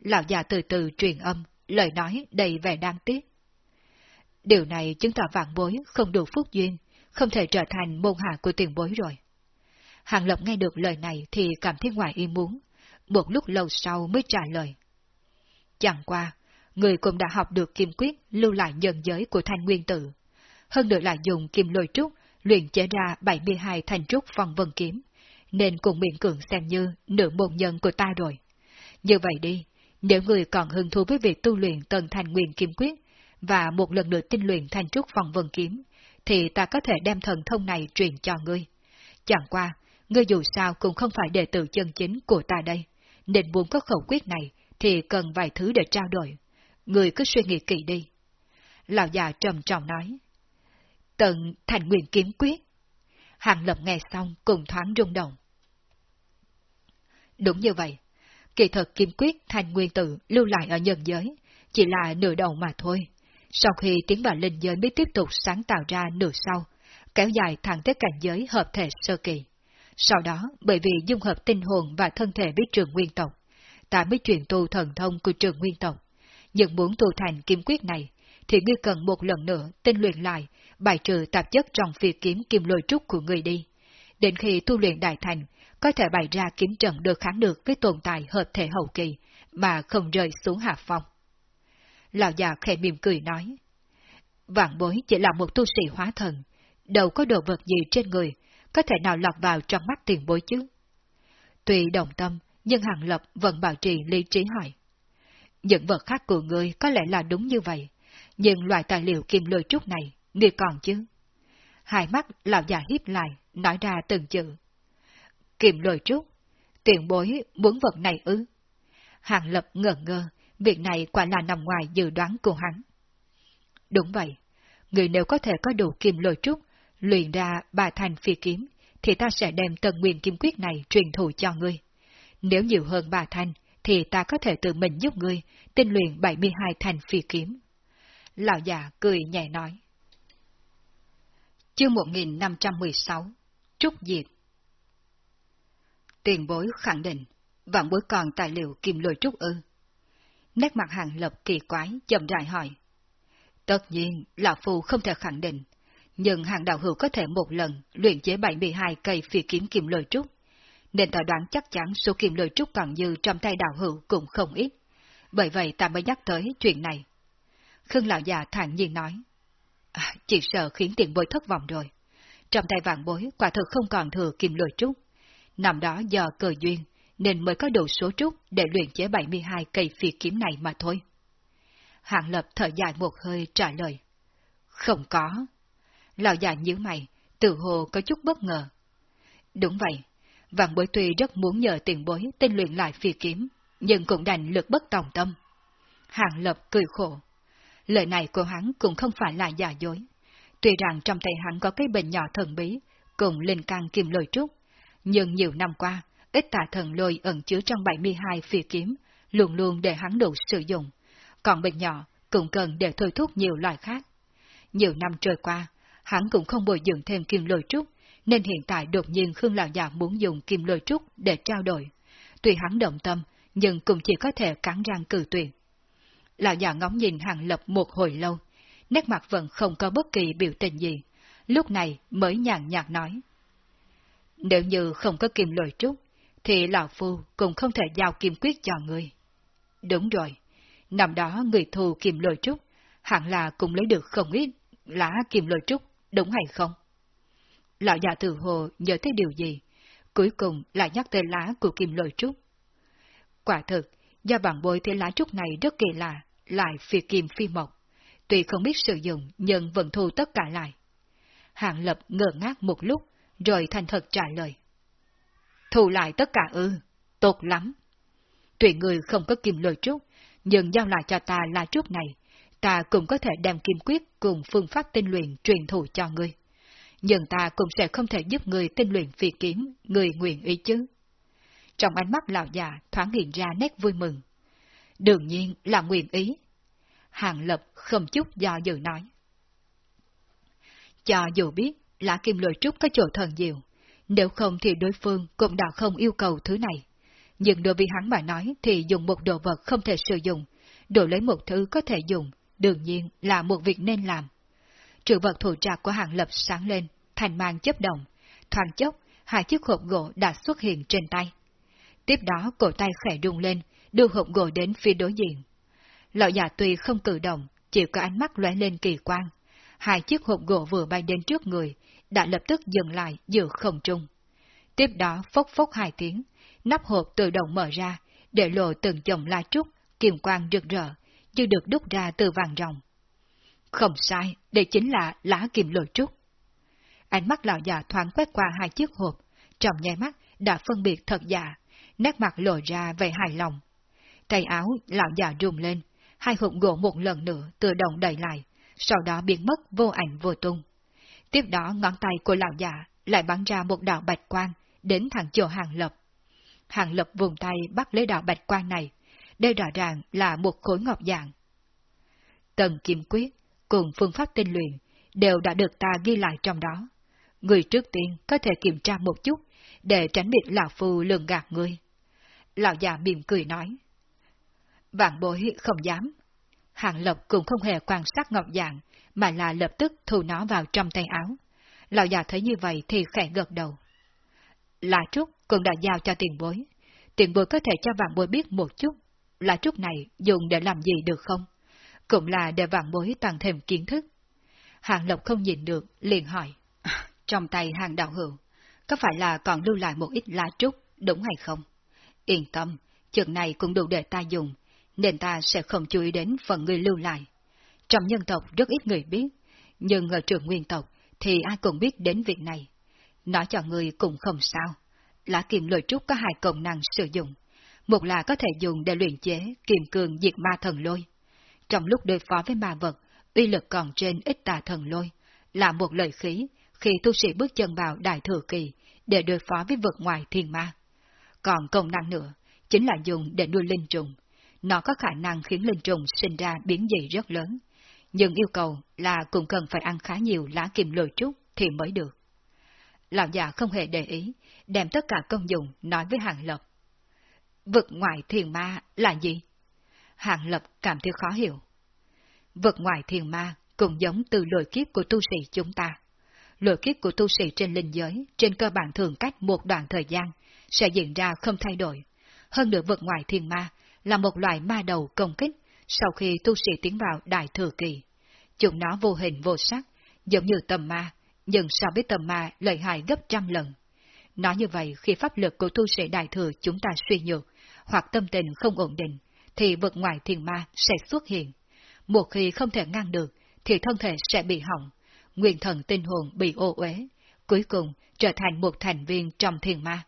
Lão già từ từ truyền âm, lời nói đầy vẻ đáng tiếc. Điều này chứng tỏ vạn bối không đủ phúc duyên, không thể trở thành môn hạ của tiền bối rồi. Hàng Lập nghe được lời này thì cảm thấy ngoài ý muốn, một lúc lâu sau mới trả lời. Chẳng qua, người cũng đã học được kim quyết lưu lại nhân giới của thanh nguyên tử. Hơn nữa là dùng kim lôi trúc luyện chế ra 72 thành trúc phong vân kiếm, nên cũng miễn cường xem như nửa môn nhân của ta rồi. Như vậy đi, nếu người còn hứng thú với việc tu luyện tần thành nguyên kiếm quyết và một lần nữa tinh luyện thành trúc phong vân kiếm, thì ta có thể đem thần thông này truyền cho ngươi. Chẳng qua, ngươi dù sao cũng không phải đệ tử chân chính của ta đây, nên muốn có khẩu quyết này thì cần vài thứ để trao đổi. Ngươi cứ suy nghĩ kỹ đi. Lão già trầm trọng nói. Tận thành nguyện kiếm quyết. Hàng lập nghe xong cùng thoáng rung động. Đúng như vậy. Kỳ thật kiếm quyết thành nguyên tử lưu lại ở nhân giới, chỉ là nửa đầu mà thôi. Sau khi tiến vào linh giới mới tiếp tục sáng tạo ra nửa sau, kéo dài thẳng tới cảnh giới hợp thể sơ kỳ. Sau đó, bởi vì dung hợp tinh hồn và thân thể với trường nguyên tộc, ta mới truyền tu thần thông của trường nguyên tộc. Nhưng muốn tu thành kim quyết này, thì ngươi cần một lần nữa tinh luyện lại, bài trừ tạp chất trong phi kiếm kim lôi trúc của người đi. Đến khi tu luyện đại thành, có thể bày ra kiếm trận được kháng được với tồn tại hợp thể hậu kỳ, mà không rơi xuống hạ phong. Lão già khẽ mỉm cười nói, Vạn bối chỉ là một tu sĩ hóa thần, đâu có đồ vật gì trên người, có thể nào lọt vào trong mắt tiền bối chứ? Tuy đồng tâm, nhưng Hàng Lập vẫn bảo trì lý trí hỏi. những vật khác của người có lẽ là đúng như vậy, nhưng loại tài liệu kim lôi trúc này, ngươi còn chứ? Hai mắt lão già hiếp lại, nói ra từng chữ. Kiềm lôi trúc, tiền bối muốn vật này ư? Hàng lập ngờ ngơ, việc này quả là nằm ngoài dự đoán của hắn. Đúng vậy, người nếu có thể có đủ kim lôi trúc, luyện ra ba thành phi kiếm, thì ta sẽ đem tần nguyên kim quyết này truyền thụ cho ngươi. Nếu nhiều hơn ba thành, thì ta có thể tự mình giúp ngươi tinh luyện 72 thành phi kiếm. Lão già cười nhẹ nói. Chương 1516 Trúc Diệt Tiền bối khẳng định, vạn bối còn tài liệu kim lôi trúc ư. Nét mặt hàng lập kỳ quái, chậm rãi hỏi. Tất nhiên, Lão Phu không thể khẳng định, nhưng hàng đạo hữu có thể một lần luyện chế 72 cây phi kiếm kim lôi trúc, nên ta đoán chắc chắn số kim lôi trúc còn dư trong tay đạo hữu cũng không ít. Bởi vậy ta mới nhắc tới chuyện này. Khương lão già thản nhiên nói. À, chỉ sợ khiến tiền bối thất vọng rồi. Trong tay vạn bối quả thực không còn thừa kim lôi trúc. Năm đó do cờ duyên, nên mới có đủ số trúc để luyện chế 72 cây phi kiếm này mà thôi. Hạng lập thở dài một hơi trả lời. Không có. Lão già nhíu mày, tự hồ có chút bất ngờ. Đúng vậy, vạn bối tuy rất muốn nhờ tiền bối tinh luyện lại phi kiếm, nhưng cũng đành lực bất tòng tâm. Hạng lập cười khổ. Lời này của hắn cũng không phải là giả dối. Tuy rằng trong tay hắn có cái bình nhỏ thần bí, cùng linh căn kim lôi trúc, nhưng nhiều năm qua, ít tà thần lôi ẩn chứa trong 72 phi kiếm, luôn luôn để hắn đủ sử dụng. Còn bình nhỏ cũng cần để thôi thúc nhiều loại khác. Nhiều năm trôi qua, hắn cũng không bồi dưỡng thêm kim lôi trúc, nên hiện tại đột nhiên Khương Lão Già muốn dùng kim lôi trúc để trao đổi. Tuy hắn động tâm, nhưng cũng chỉ có thể cắn răng cử tuyệt. Lão già ngóng nhìn Hàng Lập một hồi lâu, nét mặt vẫn không có bất kỳ biểu tình gì, lúc này mới nhàn nhạt nói. Nếu như không có kim lôi trúc, thì Lão Phu cũng không thể giao kim quyết cho người. Đúng rồi, năm đó người thù kim lôi trúc, hẳn là cũng lấy được không ít lá kim lôi trúc, đúng hay không? Lão già từ hồ nhớ tới điều gì, cuối cùng lại nhắc tới lá của kim lôi trúc. Quả thực, do bằng bối thấy lá trúc này rất kỳ lạ, lại phi kim phi mộc. Tuy không biết sử dụng, nhưng vẫn thu tất cả lại. Hạng lập ngờ ngác một lúc, rồi thành thật trả lời. Thu lại tất cả ư, tốt lắm. Tuy người không có kim lôi trúc, nhưng giao lại cho ta là trúc này, ta cũng có thể đem kim quyết cùng phương pháp tinh luyện truyền thụ cho ngươi. Nhưng ta cũng sẽ không thể giúp người tinh luyện phi kiếm, người nguyện ý chứ. Trong ánh mắt lão già thoáng hiện ra nét vui mừng. Đương nhiên là nguyện ý. Hàng Lập không chút do dự nói. Cho dù biết là kim lôi trúc có chỗ thần diệu, nếu không thì đối phương cũng đã không yêu cầu thứ này. Nhưng đối với hắn mà nói thì dùng một đồ vật không thể sử dụng, đổi lấy một thứ có thể dùng, đương nhiên là một việc nên làm. Trừ vật thủ trạc của hàng lập sáng lên, thành mang chấp động, thoáng chốc, hai chiếc hộp gỗ đã xuất hiện trên tay. Tiếp đó cổ tay khẽ rung lên, đưa hộp gỗ đến phía đối diện. Lão già tuy không cử động, chỉ có ánh mắt lóe lên kỳ quan. Hai chiếc hộp gỗ vừa bay đến trước người, đã lập tức dừng lại giữa không trung. Tiếp đó phốc phốc hai tiếng, nắp hộp tự động mở ra, để lộ từng chồng la trúc, kiềm quang rực rỡ, như được đúc ra từ vàng rồng. Không sai, đây chính là lá kim lôi trúc. Ánh mắt lão già thoáng quét qua hai chiếc hộp, trong nháy mắt đã phân biệt thật giả, nét mặt lộ ra vẻ hài lòng. Tay áo lão già rung lên, hai hụt gỗ một lần nữa tự động đẩy lại, sau đó biến mất vô ảnh vô tung. Tiếp đó ngón tay của lão già lại bắn ra một đạo bạch quang đến thẳng chỗ hàng lập. Hàng lập vùng tay bắt lấy đạo bạch quang này, đây rõ ràng là một khối ngọc dạng. Tần Kim Quyết cùng phương pháp tinh luyện đều đã được ta ghi lại trong đó. Người trước tiên có thể kiểm tra một chút để tránh bị lão phu lường gạt ngươi. Lão già mỉm cười nói. Vạn bối không dám. Hàng lộc cũng không hề quan sát ngọc dạng, mà là lập tức thu nó vào trong tay áo. Lão già thấy như vậy thì khẽ gật đầu. Lá trúc cũng đã giao cho tiền bối. Tiền bối có thể cho vạn bối biết một chút. Lá trúc này dùng để làm gì được không? Cũng là để vạn bối tăng thêm kiến thức. Hàng lộc không nhìn được, liền hỏi. Trong tay hàng đạo hữu, có phải là còn lưu lại một ít lá trúc, đúng hay không? Yên tâm, chừng này cũng đủ để ta dùng, nên ta sẽ không chú ý đến phần người lưu lại. Trong nhân tộc rất ít người biết, nhưng ở trường nguyên tộc thì ai cũng biết đến việc này. Nói cho người cũng không sao. Lá kim lôi trúc có hai công năng sử dụng. Một là có thể dùng để luyện chế kiềm cường diệt ma thần lôi. Trong lúc đối phó với ma vật, uy lực còn trên ít tà thần lôi, là một lợi khí khi tu sĩ bước chân vào đại thừa kỳ để đối phó với vật ngoài thiên ma. Còn công năng nữa, chính là dùng để nuôi linh trùng. Nó có khả năng khiến linh trùng sinh ra biến dị rất lớn, nhưng yêu cầu là cũng cần phải ăn khá nhiều lá kim lôi trúc thì mới được. Lão già không hề để ý, đem tất cả công dụng nói với Hàng Lập. Vực ngoài thiền ma là gì? Hàng Lập cảm thấy khó hiểu. Vực ngoài thiền ma cũng giống từ lội kiếp của tu sĩ chúng ta. Lội kiếp của tu sĩ trên linh giới, trên cơ bản thường cách một đoạn thời gian, sẽ diễn ra không thay đổi. Hơn nữa vực ngoài thiền ma là một loại ma đầu công kích sau khi tu sĩ tiến vào đại thừa kỳ. Chúng nó vô hình vô sắc, giống như tầm ma, nhưng so với tầm ma lợi hại gấp trăm lần. Nói như vậy, khi pháp lực của tu sĩ đại thừa chúng ta suy nhược, hoặc tâm tình không ổn định, thì vực ngoài thiền ma sẽ xuất hiện. Một khi không thể ngăn được, thì thân thể sẽ bị hỏng, nguyên thần tinh hồn bị ô uế, cuối cùng trở thành một thành viên trong thiền ma.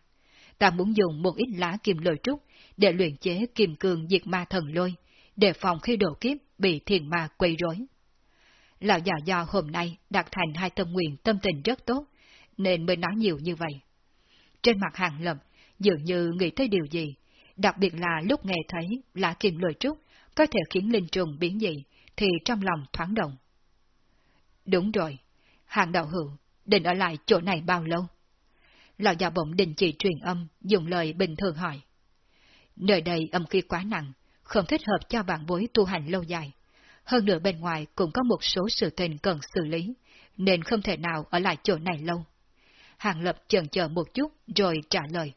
Ta muốn dùng một ít lá kim lôi trúc để luyện chế kim cương diệt ma thần lôi, để phòng khi độ kiếp bị thiền ma quấy rối. Lão già do hôm nay đạt thành hai tâm nguyện tâm tình rất tốt, nên mới nói nhiều như vậy. Trên mặt hàng lập, dường như nghĩ tới điều gì, đặc biệt là lúc nghe thấy lá kim lôi trúc có thể khiến linh trùng biến dị, thì trong lòng thoáng động. Đúng rồi, hàng đạo hữu, định ở lại chỗ này bao lâu? Lão già bỗng đình chỉ truyền âm, dùng lời bình thường hỏi. Nơi đây âm khí quá nặng, không thích hợp cho bạn bối tu hành lâu dài. Hơn nữa bên ngoài cũng có một số sự tình cần xử lý, nên không thể nào ở lại chỗ này lâu. Hàng Lập chần chờ một chút rồi trả lời.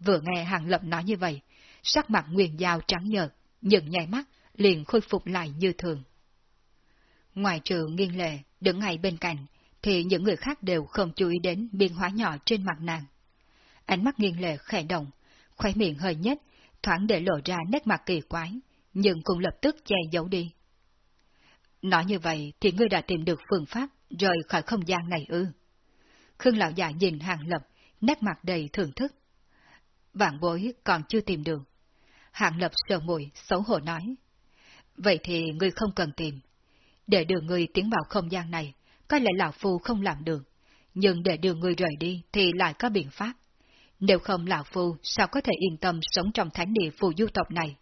Vừa nghe Hàng Lập nói như vậy, sắc mặt Nguyên Giao trắng nhợt, nhưng nhảy mắt liền khôi phục lại như thường. Ngoài trừ nghiêng lệ, đứng ngay bên cạnh, thì những người khác đều không chú ý đến biến hóa nhỏ trên mặt nàng. Ánh mắt nghiêng lệ khẽ động, khóe miệng hơi nhếch thoáng để lộ ra nét mặt kỳ quái, nhưng cũng lập tức che giấu đi. Nói như vậy thì ngươi đã tìm được phương pháp rời khỏi không gian này ư. Khương lão già nhìn hàng lập, nét mặt đầy thưởng thức. Vạn bối còn chưa tìm được. Hàng lập sờ mùi, xấu hổ nói. Vậy thì ngươi không cần tìm. Để đưa ngươi tiến vào không gian này, có lẽ lão phu không làm được. Nhưng để đưa ngươi rời đi thì lại có biện pháp. Nếu không lão phu sao có thể yên tâm sống trong thánh địa phù du tộc này.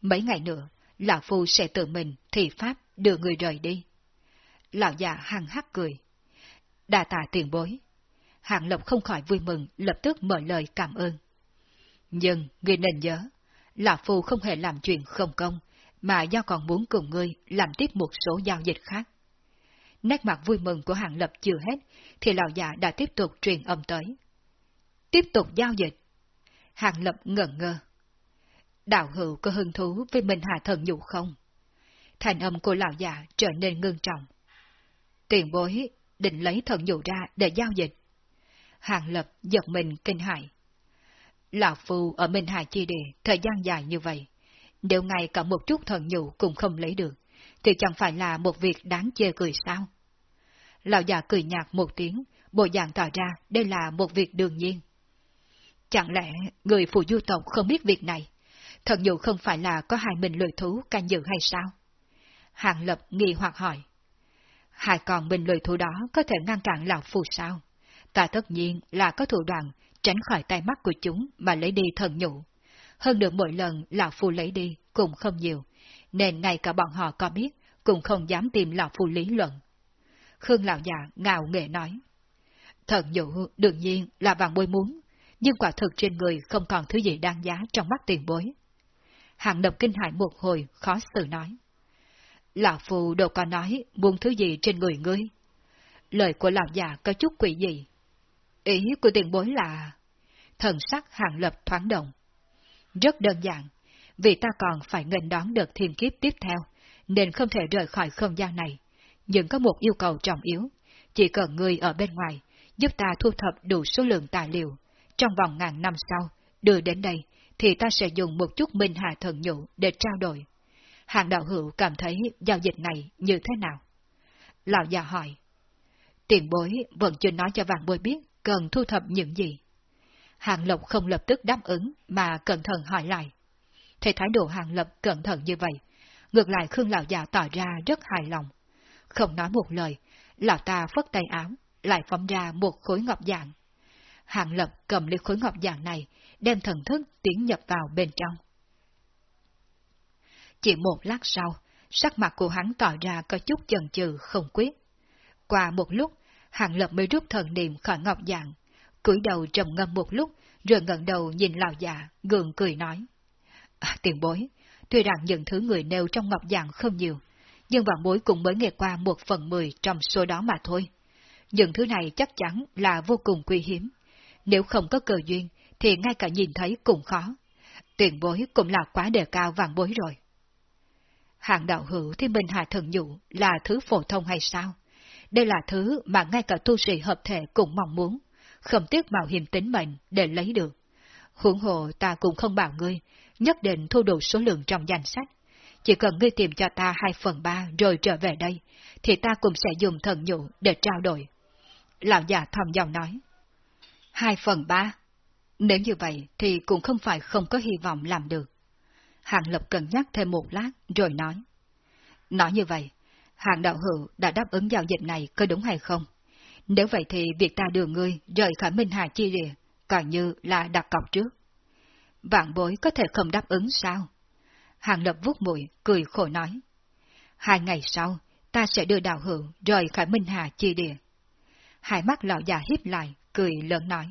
Mấy ngày nữa, lão phu sẽ tự mình thị pháp đưa người rời đi. Lão già hăng hắc cười. Đà tạ tiền bối. Hạng Lộc không khỏi vui mừng, lập tức mở lời cảm ơn. Nhưng, ngươi nên nhớ, Lão Phu không hề làm chuyện không công, mà do còn muốn cùng ngươi làm tiếp một số giao dịch khác. Nét mặt vui mừng của Hàng Lập chưa hết, thì lão già đã tiếp tục truyền âm tới. Tiếp tục giao dịch. Hàng Lập ngẩn ngơ. Đạo hữu có hứng thú với Minh Hà Thần Nhụ không? Thành âm của lão già trở nên ngưng trọng. Tiền bối định lấy thần nhụ ra để giao dịch. Hàng Lập giật mình kinh hại. Lão Phu ở Minh Hà Chi Địa thời gian dài như vậy, nếu ngay cả một chút thần nhụ cũng không lấy được, thì chẳng phải là một việc đáng chê cười sao? Lão già cười nhạt một tiếng, bộ dạng tỏ ra đây là một việc đương nhiên. Chẳng lẽ người phụ du tộc không biết việc này? Thần nhụ không phải là có hai mình lười thú canh dự hay sao? Hàng Lập nghi hoặc hỏi. Hai con mình lười thú đó có thể ngăn cản lão phù sao? Ta tất nhiên là có thủ đoạn tránh khỏi tay mắt của chúng mà lấy đi thần nhụ. Hơn nữa mỗi lần lão phù lấy đi cũng không nhiều, nên ngay cả bọn họ có biết cũng không dám tìm lão phù lý luận. Khương lão già ngạo nghệ nói. Thần nhũ đương nhiên là vàng bôi muốn, nhưng quả thực trên người không còn thứ gì đáng giá trong mắt tiền bối. hạng độc kinh hại một hồi, khó xử nói. Lão phù đâu có nói buông thứ gì trên người ngươi. Lời của lão già có chút quỷ gì. Ý của tiền bối là... Thần sắc hạng lập thoáng động. Rất đơn giản, vì ta còn phải nghênh đón đợt thiên kiếp tiếp theo, nên không thể rời khỏi không gian này. Nhưng có một yêu cầu trọng yếu, chỉ cần người ở bên ngoài, giúp ta thu thập đủ số lượng tài liệu, trong vòng ngàn năm sau, đưa đến đây, thì ta sẽ dùng một chút minh hà thần nhũ để trao đổi. Hàng đạo hữu cảm thấy giao dịch này như thế nào? Lão già hỏi. Tiền bối vẫn chưa nói cho vạn bối biết cần thu thập những gì. Hàng Lộc không lập tức đáp ứng mà cẩn thận hỏi lại. Thấy thái độ Hàng Lập cẩn thận như vậy, ngược lại Khương Lão già tỏ ra rất hài lòng. Không nói một lời, Lão ta phất tay áo, lại phóng ra một khối ngọc dạng. Hạng Lập cầm lấy khối ngọc dạng này, đem thần thức tiến nhập vào bên trong. Chỉ một lát sau, sắc mặt của hắn tỏ ra có chút chần chừ không quyết. Qua một lúc, hạng Lập mới rút thần niệm khỏi ngọc dạng, cúi đầu trầm ngâm một lúc, rồi ngẩng đầu nhìn lão già, gượng cười nói. À, tiền bối, tuy rằng những thứ người nêu trong ngọc dạng không nhiều, nhưng vạn bối cũng mới nghe qua một phần mười trong số đó mà thôi. Những thứ này chắc chắn là vô cùng quý hiếm. Nếu không có cơ duyên, thì ngay cả nhìn thấy cũng khó. tuyển bối cũng là quá đề cao vàng bối rồi. Hạng đạo hữu thì Minh Hà Thần Nhũ là thứ phổ thông hay sao? Đây là thứ mà ngay cả tu sĩ hợp thể cũng mong muốn, không tiếc mạo hiểm tính mệnh để lấy được. Hưởng hộ ta cũng không bảo ngươi, nhất định thu đủ số lượng trong danh sách. Chỉ cần ngươi tìm cho ta hai phần ba rồi trở về đây, thì ta cũng sẽ dùng thần nhụ để trao đổi. Lão già thầm giọng nói. Hai phần ba? Nếu như vậy thì cũng không phải không có hy vọng làm được. Hàng Lập cân nhắc thêm một lát rồi nói. Nói như vậy, hàng đạo hữu đã đáp ứng giao dịch này có đúng hay không? Nếu vậy thì việc ta đưa ngươi rời khỏi Minh Hà Chi Địa, coi như là đặt cọc trước. Vạn bối có thể không đáp ứng sao? Hàng Lập vuốt mũi, cười khổ nói. Hai ngày sau, ta sẽ đưa đạo hữu rời khỏi Minh Hà Chi Địa. Hai mắt lão già hiếp lại, cười lớn nói.